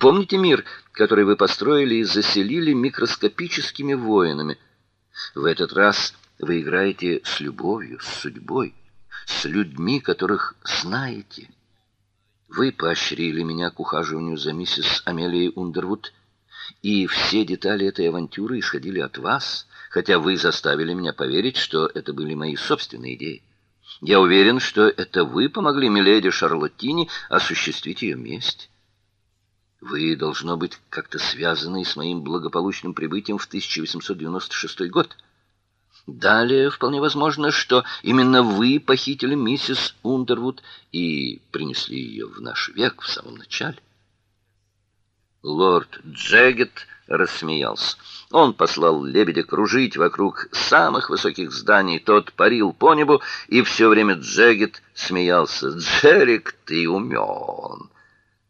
Помните мир, который вы построили и заселили микроскопическими воинами? В этот раз вы играете с любовью, с судьбой, с людьми, которых знаете. Вы поощрили меня к ухаживанию за миссис Амелией Ундервуд, и все детали этой авантюры исходили от вас, хотя вы заставили меня поверить, что это были мои собственные идеи. Я уверен, что это вы помогли миледи Шарлоттине осуществить ее месть. Вы должно быть как-то связаны с моим благополучным прибытием в 1896 год. Далее вполне возможно, что именно вы похитили миссис Ундервуд и принесли ее в наш век в самом начале. Лорд Джегет рассмеялся. Он послал лебедя кружить вокруг самых высоких зданий. Тот парил по небу, и все время Джегет смеялся. «Джерик, ты умен!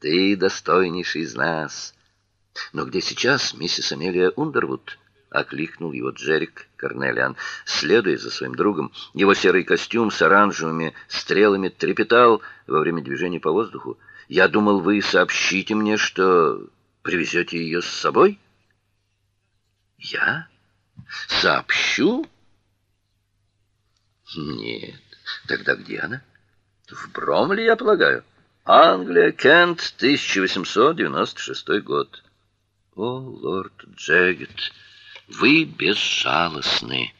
Ты достойнейший из нас!» «Но где сейчас миссис Амелия Ундервуд?» — окликнул его Джерик Корнелиан, следуя за своим другом. Его серый костюм с оранжевыми стрелами трепетал во время движения по воздуху. «Я думал, вы сообщите мне, что привезете ее с собой?» Я сообщу? Нет. Тогда где она? В Бромли, я полагаю. Англия, Кент, 1896 год. О, лорд Джегет, вы безжалостны.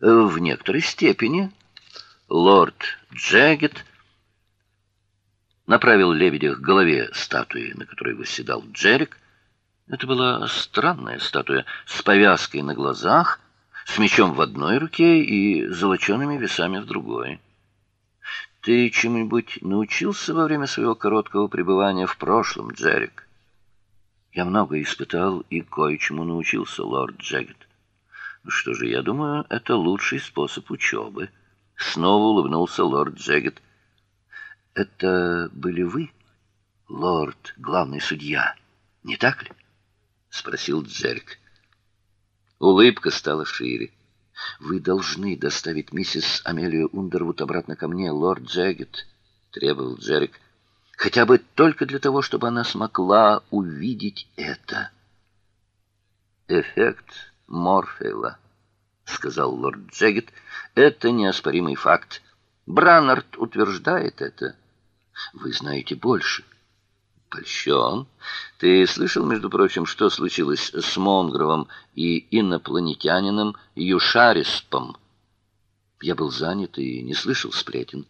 В некоторой степени лорд Джегет направил лебедя к голове статуи, на которой восседал Джерик, это была странная статуя с повязкой на глазах, с мечом в одной руке и золочеными весами в другой. Ты чему-нибудь научился во время своего короткого пребывания в прошлом, Джерик? Я много испытал и кое-чему научился, лорд Джегет. Ну что же, я думаю, это лучший способ учебы. Снова улыбнулся лорд Джегет. Это были вы, лорд, главный судья, не так ли? спросил Джерик. Улыбка стала шире. Вы должны доставить миссис Амелию Ундервуд обратно ко мне, лорд Джегет, требовал Джерик. Хотя бы только для того, чтобы она смогла увидеть это. Эффект Морфея, сказал лорд Джегет. Это неоспоримый факт. Браннард утверждает это. Вы знаете больше. Польщен. Ты слышал, между прочим, что случилось с Монгровым и инопланетянином Юшариспом? Я был занят и не слышал сплетен.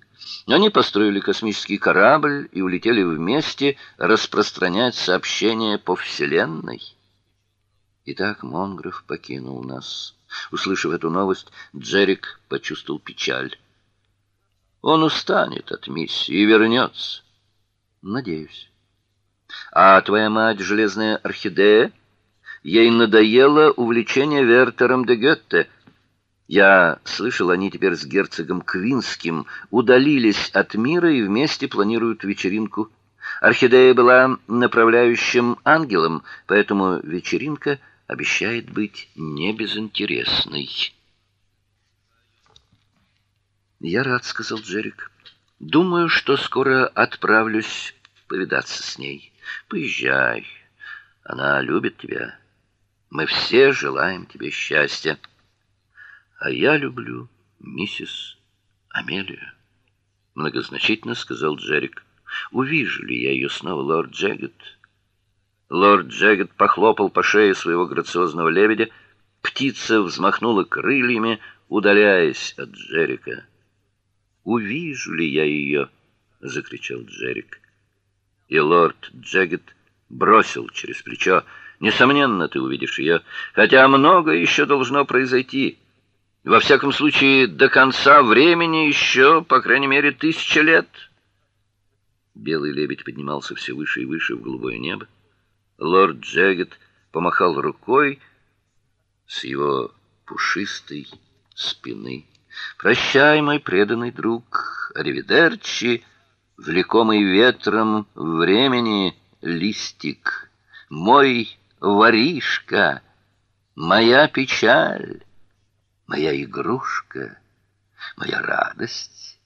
Они построили космический корабль и улетели вместе распространять сообщения по Вселенной. Итак, Монгров покинул нас. Услышав эту новость, Джерик почувствовал печаль. Он устанет от миссии и вернется. Надеюсь. А твоя мать, железная орхидея, ей надоело увлечение Вертером де Гетте. Я слышал, они теперь с герцогом Квинским удалились от мира и вместе планируют вечеринку. Орхидея была направляющим ангелом, поэтому вечеринка обещает быть не безинтересной. Я рад, сказал Джерик. Думаю, что скоро отправлюсь повидаться с ней. Поезжай. Она любит тебя. Мы все желаем тебе счастья. А я люблю миссис Амелию, многозначительно сказал Джерик. Увижу ли я ее снова, лорд Джегет? Лорд Джегет похлопал по шее своего грациозного лебедя. Птица взмахнула крыльями, удаляясь от Джерика. "Увижу ли я ее?» — закричал Джерик и лорд Джегет бросил через плечо: "Несомненно, ты увидишь ее, хотя много еще должно произойти. Во всяком случае, до конца времени еще, по крайней мере, тысяча лет". Белый лебедь поднимался все выше и выше в голубое небо. Лорд Джегет помахал рукой с его пушистой спины. "Прощай, мой преданный друг, аривидерчи" влекомый ветром времени листик, мой воришка, моя печаль, моя игрушка, моя радость.